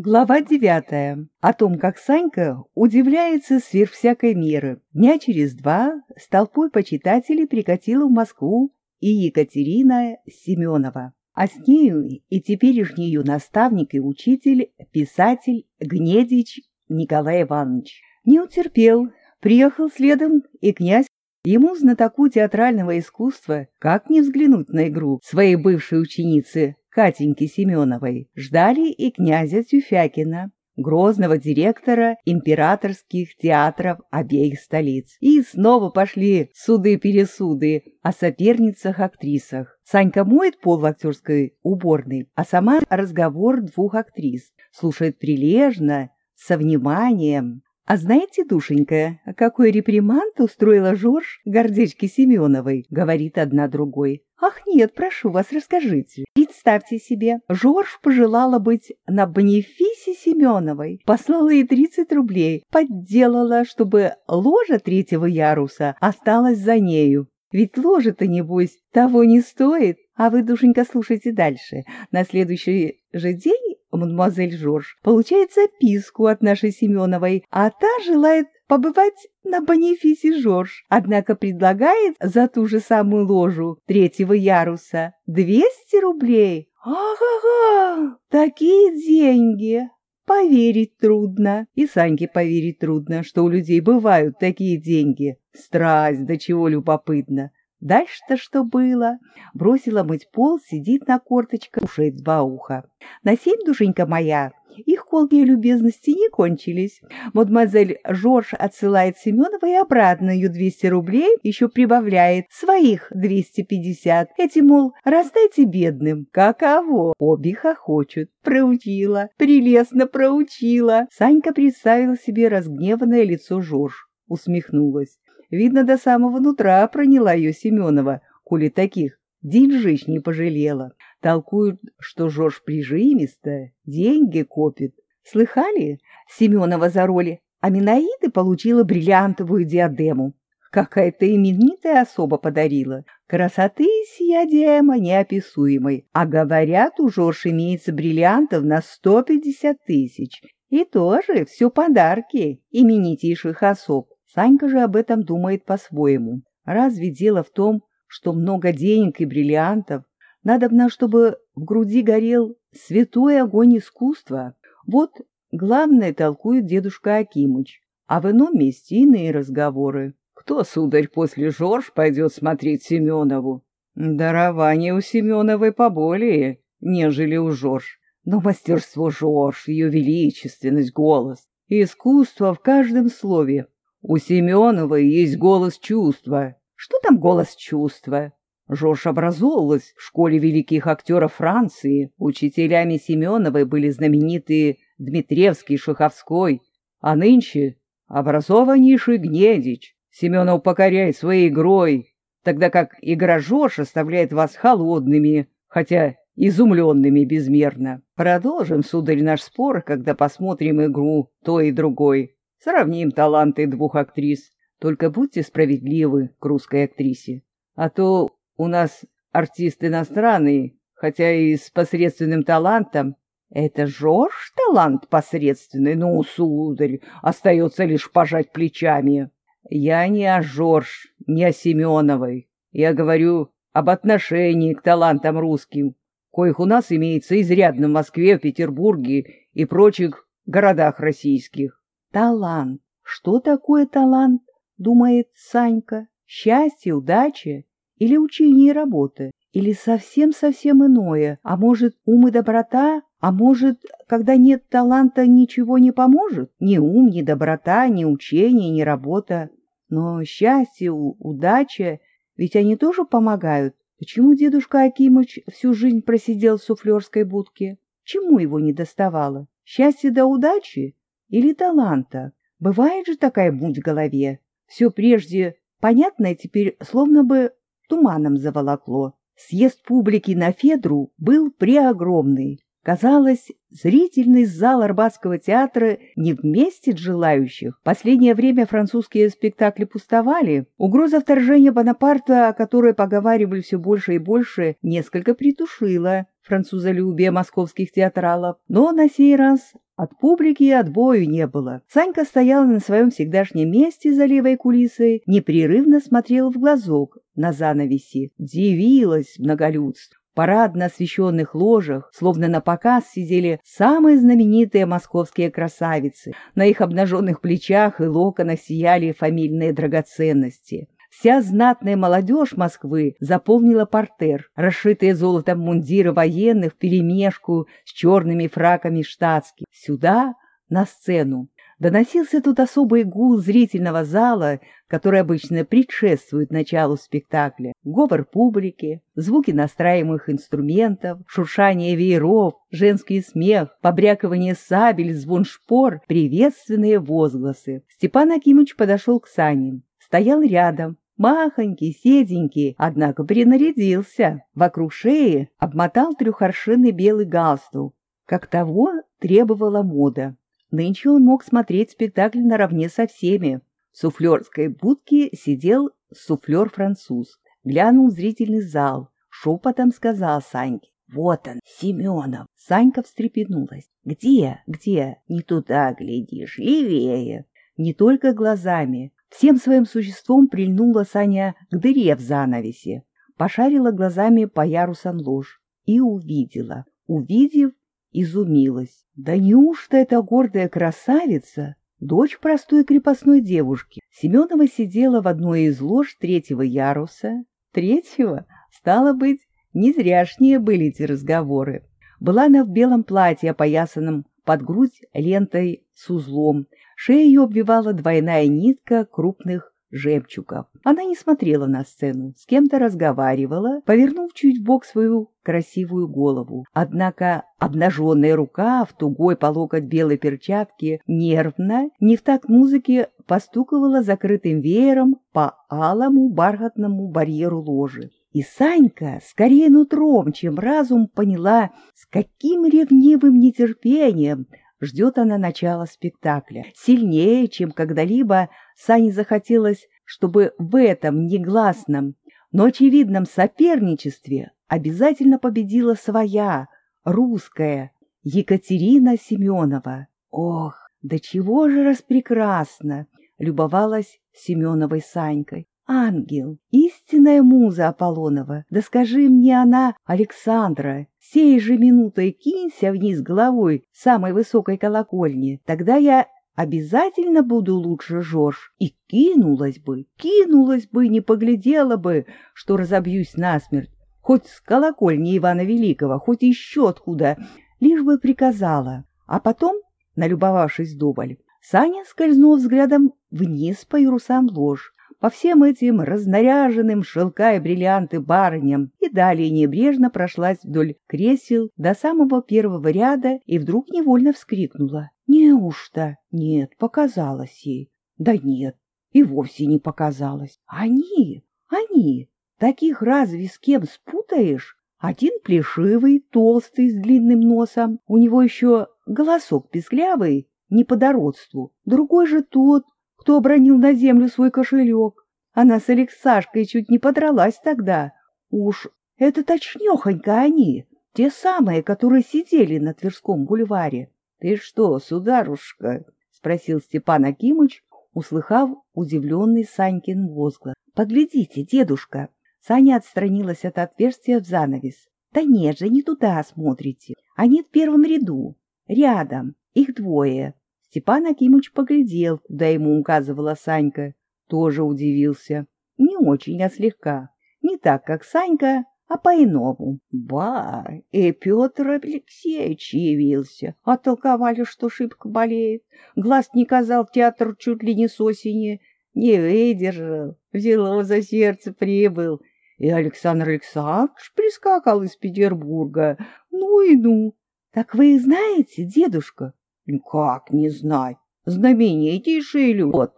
Глава девятая. О том, как Санька удивляется сверх всякой меры. Дня через два с толпой почитателей прикатила в Москву и Екатерина Семенова. А с нею и теперешний ее наставник и учитель, писатель Гнедич Николай Иванович. Не утерпел, приехал следом и князь Ему, знатоку театрального искусства, как не взглянуть на игру своей бывшей ученицы Катеньки Семеновой, ждали и князя Тюфякина, грозного директора императорских театров обеих столиц. И снова пошли суды-пересуды о соперницах-актрисах. Санька моет пол в актерской уборной, а сама разговор двух актрис. Слушает прилежно, со вниманием, «А знаете, душенька, какой реприманд устроила Жорж гордечке Семеновой?» — говорит одна другой. «Ах нет, прошу вас, расскажите. Представьте себе, Жорж пожелала быть на бенефисе Семеновой, послала ей 30 рублей, подделала, чтобы ложа третьего яруса осталась за нею. Ведь ложа-то, небось, того не стоит. А вы, душенька, слушайте дальше. На следующий же день мадемуазель Жорж получает записку от нашей Семеновой, а та желает побывать на бонефисе Жорж, однако предлагает за ту же самую ложу третьего яруса 200 рублей. Ага-га, такие деньги! Поверить трудно. И Саньке поверить трудно, что у людей бывают такие деньги. Страсть, до чего любопытно. Дальше-то что было? Бросила мыть пол, сидит на корточках, ушей два уха. На семь, душенька моя, их колкие любезности не кончились. Мадемуазель Жорж отсылает Семенова и обратно ее 200 рублей, еще прибавляет своих 250. Эти, мол, раздайте бедным. Каково? Обе хохочут. Проучила, прелестно проучила. Санька представила себе разгневанное лицо Жорж. Усмехнулась. Видно, до самого нутра проняла ее Семенова, коли таких деньжищ не пожалела. Толкуют, что Жорж прижимисто, деньги копит. Слыхали? Семенова за роли Аминаиды получила бриллиантовую диадему. Какая-то именитая особа подарила. Красоты сия диадема неописуемой. А говорят, у Жорж имеется бриллиантов на сто пятьдесят тысяч. И тоже все подарки именитейших особ. Санька же об этом думает по-своему. Разве дело в том, что много денег и бриллиантов? Надобно, чтобы в груди горел святой огонь искусства. Вот главное толкует дедушка Акимыч, а в ином месте иные разговоры. Кто, сударь, после Жорж пойдет смотреть Семенову? Дарование у Семеновой поболее, нежели у Жорж. Но мастерство Жорж, ее величественность, голос, искусство в каждом слове у Семеновой есть голос чувства. Что там голос чувства? Жорж образовалась в школе великих актеров Франции. Учителями Семеновой были знаменитые Дмитриевский и Шаховской, а нынче образованнейший Гнедич. Семенов покоряет своей игрой, тогда как игра Жорж оставляет вас холодными, хотя изумленными безмерно. Продолжим, сударь, наш спор, когда посмотрим игру той и другой. Сравним таланты двух актрис. Только будьте справедливы к русской актрисе. А то у нас артист иностранный, хотя и с посредственным талантом. Это Жорж талант посредственный? Ну, сударь, остается лишь пожать плечами. Я не о Жорж, не о Семеновой. Я говорю об отношении к талантам русским, коих у нас имеется изрядно в Москве, Петербурге и прочих городах российских. Талант. Что такое талант? Думает Санька. Счастье, удача или учение и работа? Или совсем-совсем иное? А может, ум и доброта? А может, когда нет таланта, ничего не поможет? Ни ум, ни доброта, ни учение, ни работа. Но счастье, удача, ведь они тоже помогают. Почему дедушка Акимыч всю жизнь просидел в суфлерской будке? Чему его не доставало? Счастье до удачи? Или таланта. Бывает же такая муть в голове. Все прежде понятное теперь словно бы туманом заволокло. Съезд публики на Федру был преогромный. Казалось, зрительный зал Арбатского театра не вместит желающих. Последнее время французские спектакли пустовали. Угроза вторжения Бонапарта, о которой поговаривали все больше и больше, несколько притушила французолюбие московских театралов. Но на сей раз От публики отбою не было. Санька стояла на своем всегдашнем месте за левой кулисой, непрерывно смотрела в глазок на занавеси, дивилась многолюдству парадно освещенных ложах, словно на показ сидели самые знаменитые московские красавицы. На их обнаженных плечах и локонах сияли фамильные драгоценности. Вся знатная молодежь Москвы заполнила портер, расшитые золотом мундиры военных вперемешку с черными фраками штатских. Сюда, на сцену, Доносился тут особый гул зрительного зала, который обычно предшествует началу спектакля. Говор публики, звуки настраиваемых инструментов, шуршание вееров, женский смех, побрякивание сабель, звон шпор, приветственные возгласы. Степан Акимович подошел к Сане. Стоял рядом, махонький, седенький, однако принарядился. Вокруг шеи обмотал трехоршинный белый галстук, как того требовала мода. Нынче он мог смотреть спектакль наравне со всеми. В суфлерской будке сидел суфлер-француз. Глянул в зрительный зал. Шепотом сказал Саньке. «Вот он, Семенов!» Санька встрепенулась. «Где? Где? Не туда глядишь, левее!» Не только глазами. Всем своим существом прильнула Саня к дыре в занавесе. Пошарила глазами по ярусам ложь и увидела. Увидев, изумилась. Да неужто эта гордая красавица, дочь простой крепостной девушки? Семенова сидела в одной из лож третьего яруса. Третьего? Стало быть, не зряшние были эти разговоры. Была она в белом платье, опоясанном под грудь лентой с узлом. Шею обвивала двойная нитка крупных жемчугов. Она не смотрела на сцену, с кем-то разговаривала, повернув чуть в бок свою красивую голову. Однако обнаженная рука в тугой по локоть белой перчатке нервно, не в такт музыки, постуковала закрытым веером по алому бархатному барьеру ложи. И Санька, скорее нутром, чем разум, поняла, с каким ревнивым нетерпением ждет она начала спектакля. Сильнее, чем когда-либо, Сане захотелось, чтобы в этом негласном, но очевидном соперничестве обязательно победила своя, русская, Екатерина Семенова. Ох, да чего же распрекрасно! Любовалась Семеновой Санькой. Ангел, истинная муза Аполлонова, да скажи мне она, Александра, сей же минутой кинься вниз головой самой высокой колокольни, тогда я обязательно буду лучше Жорж. И кинулась бы, кинулась бы, не поглядела бы, что разобьюсь насмерть, хоть с колокольни Ивана Великого, хоть еще откуда, лишь бы приказала. А потом, налюбовавшись вдоволь, Саня скользнул взглядом вниз по ярусам ложь, по всем этим разнаряженным шелка и бриллианты барыням и далее небрежно прошлась вдоль кресел до самого первого ряда и вдруг невольно вскрикнула. Неужто? Нет, показалось ей. Да нет, и вовсе не показалось. Они, они, таких разве с кем спутаешь? Один плешивый, толстый, с длинным носом, у него еще голосок песклявый, не по дородству. Другой же тот, кто обронил на землю свой кошелек. Она с Алексашкой чуть не подралась тогда. Уж это точнёхонько они, те самые, которые сидели на Тверском бульваре. — Ты что, сударушка? — спросил Степан Акимыч, услыхав удивленный Санькин возглас. — Поглядите, дедушка. Саня отстранилась от отверстия в занавес. — Да нет же, не туда смотрите. Они в первом ряду. Рядом. Их двое. Степан Акимыч поглядел, куда ему указывала Санька. Тоже удивился. Не очень, а слегка. Не так, как Санька, а по-иному. Ба, и Петр Алексеевич явился. Оттолковали, что шибко болеет. Глаз не казал театр чуть ли не с осени. Не выдержал, взяло за сердце, прибыл. И Александр Александрович прискакал из Петербурга. Ну и ну. Так вы знаете, дедушка? Как не знать? Знаменитейший люд.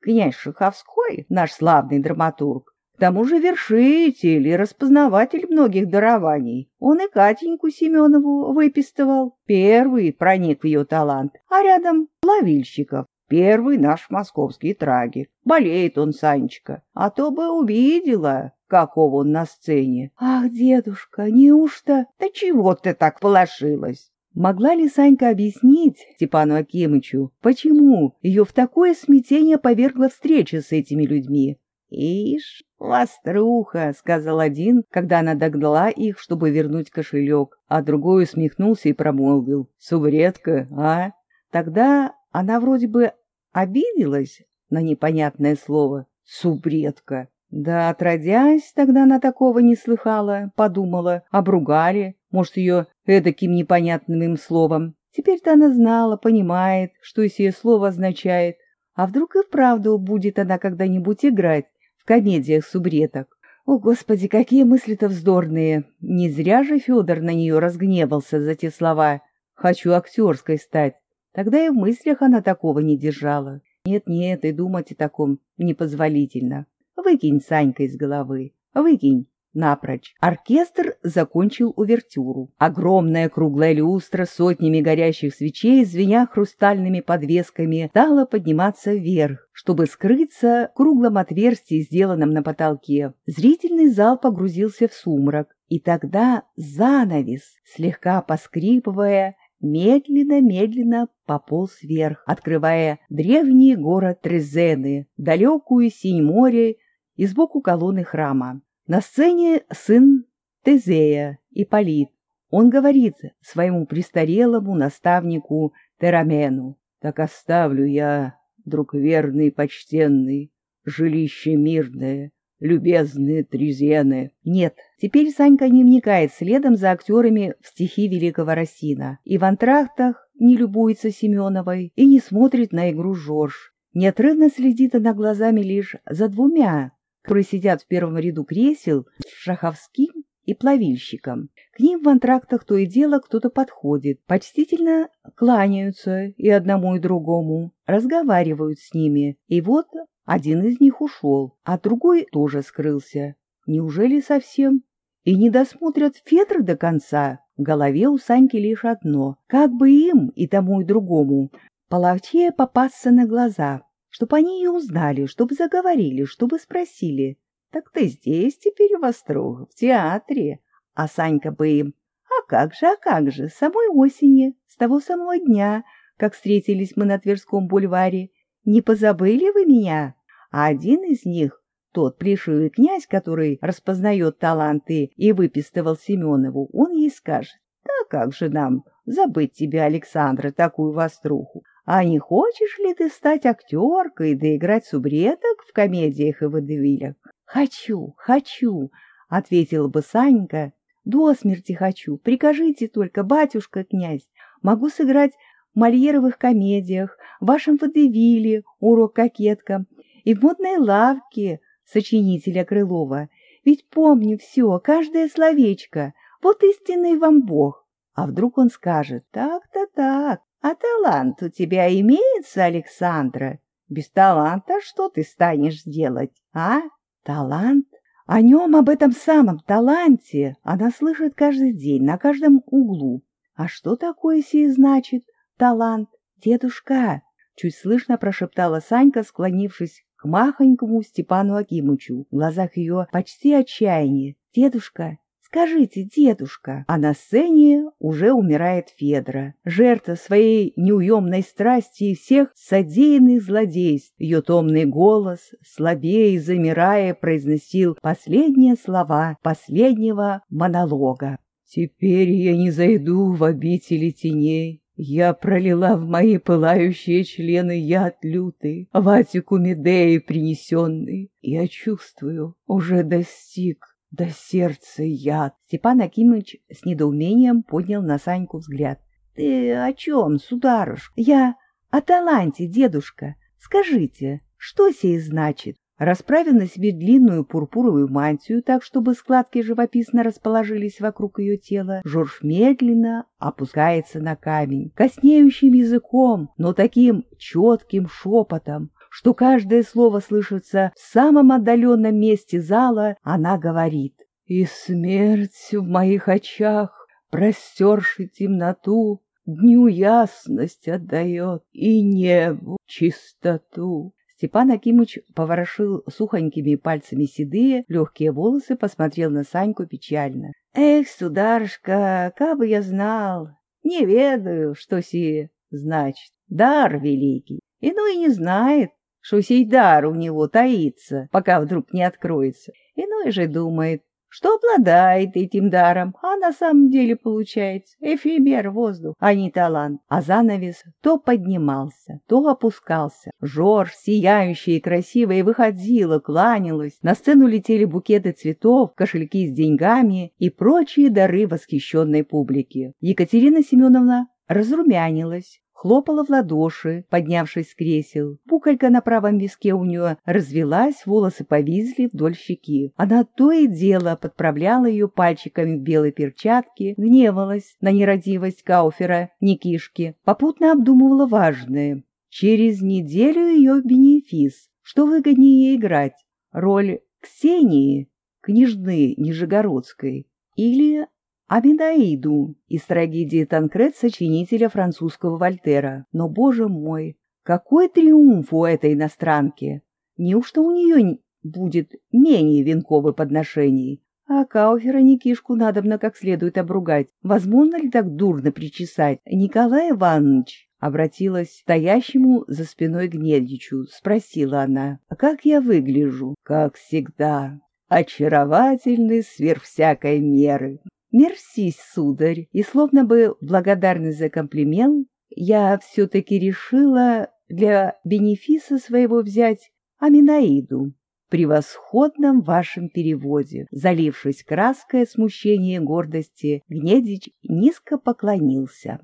Князь Шаховской, наш славный драматург, к тому же вершитель и распознаватель многих дарований. Он и Катеньку Семенову выпистывал. Первый проник в ее талант, а рядом Ловильщиков. Первый наш московский трагик. Болеет он, Санечка, а то бы увидела, какого он на сцене. Ах, дедушка, неужто? Да чего ты так полошилась? Могла ли Санька объяснить Степану Акимычу, почему ее в такое смятение повергла встреча с этими людьми? «Ишь, воструха!» — сказал один, когда она догнала их, чтобы вернуть кошелек, а другой усмехнулся и промолвил. «Субредка, а?» Тогда она вроде бы обиделась на непонятное слово «субредка». Да, отродясь, тогда она такого не слыхала, подумала, обругали, может, ее эдаким непонятным им словом. Теперь-то она знала, понимает, что сие слово означает. А вдруг и вправду будет она когда-нибудь играть в комедиях субреток? О, Господи, какие мысли-то вздорные! Не зря же Федор на нее разгневался за те слова «хочу актерской стать». Тогда и в мыслях она такого не держала. Нет-нет, и думать о таком непозволительно. Выкинь, Санька, из головы. Выкинь напрочь. Оркестр закончил увертюру. Огромная круглая люстра с сотнями горящих свечей, звеня хрустальными подвесками, стала подниматься вверх, чтобы скрыться в круглом отверстии, сделанном на потолке. Зрительный зал погрузился в сумрак, и тогда занавес, слегка поскрипывая, медленно-медленно пополз вверх, открывая древний город Трезены, далекую синь море и сбоку колонны храма. На сцене сын Тезея, Ипполит. Он говорит своему престарелому наставнику Терамену, «Так оставлю я, друг верный почтенный, жилище мирное, любезные Трезены». Нет, теперь Санька не вникает следом за актерами в стихи великого Росина и в антрактах не любуется Семеновой и не смотрит на игру Жорж. Неотрывно следит она глазами лишь за двумя которые сидят в первом ряду кресел с шаховским и плавильщиком. К ним в антрактах то и дело кто-то подходит, почтительно кланяются и одному, и другому, разговаривают с ними. И вот один из них ушел, а другой тоже скрылся. Неужели совсем? И не досмотрят Федор до конца? В голове у Саньки лишь одно. Как бы им, и тому, и другому, половчее попасться на глаза чтобы они ее узнали, чтобы заговорили, чтобы спросили. «Так ты здесь теперь, Вострог, в театре?» А Санька бы им «А как же, а как же, с самой осени, с того самого дня, как встретились мы на Тверском бульваре. Не позабыли вы меня?» А один из них, тот плешивый князь, который распознает таланты и выпистывал Семенову, он ей скажет «Да как же нам забыть тебя, Александра, такую воструху? А не хочешь ли ты стать актеркой да играть субреток в комедиях и водевилях? — Хочу, хочу, — ответила бы Санька. — До смерти хочу. Прикажите только, батюшка-князь. Могу сыграть в мольеровых комедиях, в вашем водевиле урок кокетка и в модной лавке сочинителя Крылова. Ведь помню все, каждое словечко. Вот истинный вам Бог. А вдруг он скажет, так-то так, а талант у тебя имеется, Александра? Без таланта что ты станешь делать, а? Талант? О нем, об этом самом таланте, она слышит каждый день, на каждом углу. А что такое сей значит талант? Дедушка, чуть слышно прошептала Санька, склонившись к махонькому Степану Акимычу. В глазах ее почти отчаяние. Дедушка, «Скажите, дедушка!» А на сцене уже умирает Федра, жертва своей неуемной страсти и всех содеянных злодейств. Ее томный голос, слабее замирая, произносил последние слова последнего монолога. «Теперь я не зайду в обители теней, я пролила в мои пылающие члены яд лютый, ватику Медеи принесенный. Я чувствую, уже достиг да сердце яд! Степан Акимович с недоумением поднял на Саньку взгляд. — Ты о чем, сударушка? Я о таланте, дедушка. Скажите, что сей значит? Расправив на себе длинную пурпуровую мантию так, чтобы складки живописно расположились вокруг ее тела, Жорж медленно опускается на камень, коснеющим языком, но таким четким шепотом, что каждое слово слышится в самом отдаленном месте зала, она говорит «И смерть в моих очах, простерши темноту, Дню ясность отдает и небу чистоту». Степан Акимыч поворошил сухонькими пальцами седые, легкие волосы, посмотрел на Саньку печально. «Эх, сударушка, как бы я знал, Не ведаю, что сие значит. Дар великий. Иной не знает, что сей дар у него таится, пока вдруг не откроется. Иной же думает, что обладает этим даром, а на самом деле получается эфемер воздух, а не талант. А занавес то поднимался, то опускался. Жорж, сияющая и красивая, выходила, кланялась. На сцену летели букеты цветов, кошельки с деньгами и прочие дары восхищенной публики. Екатерина Семеновна разрумянилась, хлопала в ладоши, поднявшись с кресел. Буколька на правом виске у нее развелась, волосы повизли вдоль щеки. Она то и дело подправляла ее пальчиками в белой перчатке, гневалась на нерадивость Кауфера, Никишки, попутно обдумывала важное. Через неделю ее бенефис. Что выгоднее ей играть? Роль Ксении, княжны Нижегородской, или Абидаиду из трагедии Танкрет сочинителя французского Вольтера. Но, боже мой, какой триумф у этой иностранки! Неужто у нее будет менее венковых подношений? А Кауфера Никишку надобно как следует обругать. Возможно ли так дурно причесать? Николай Иванович обратилась к стоящему за спиной Гнедичу. Спросила она, как я выгляжу? Как всегда, очаровательный сверх всякой меры. «Мерси, сударь!» И словно бы благодарность за комплимент, я все-таки решила для бенефиса своего взять Аминаиду превосходном вашем переводе. Залившись краской смущения и гордости, Гнедич низко поклонился.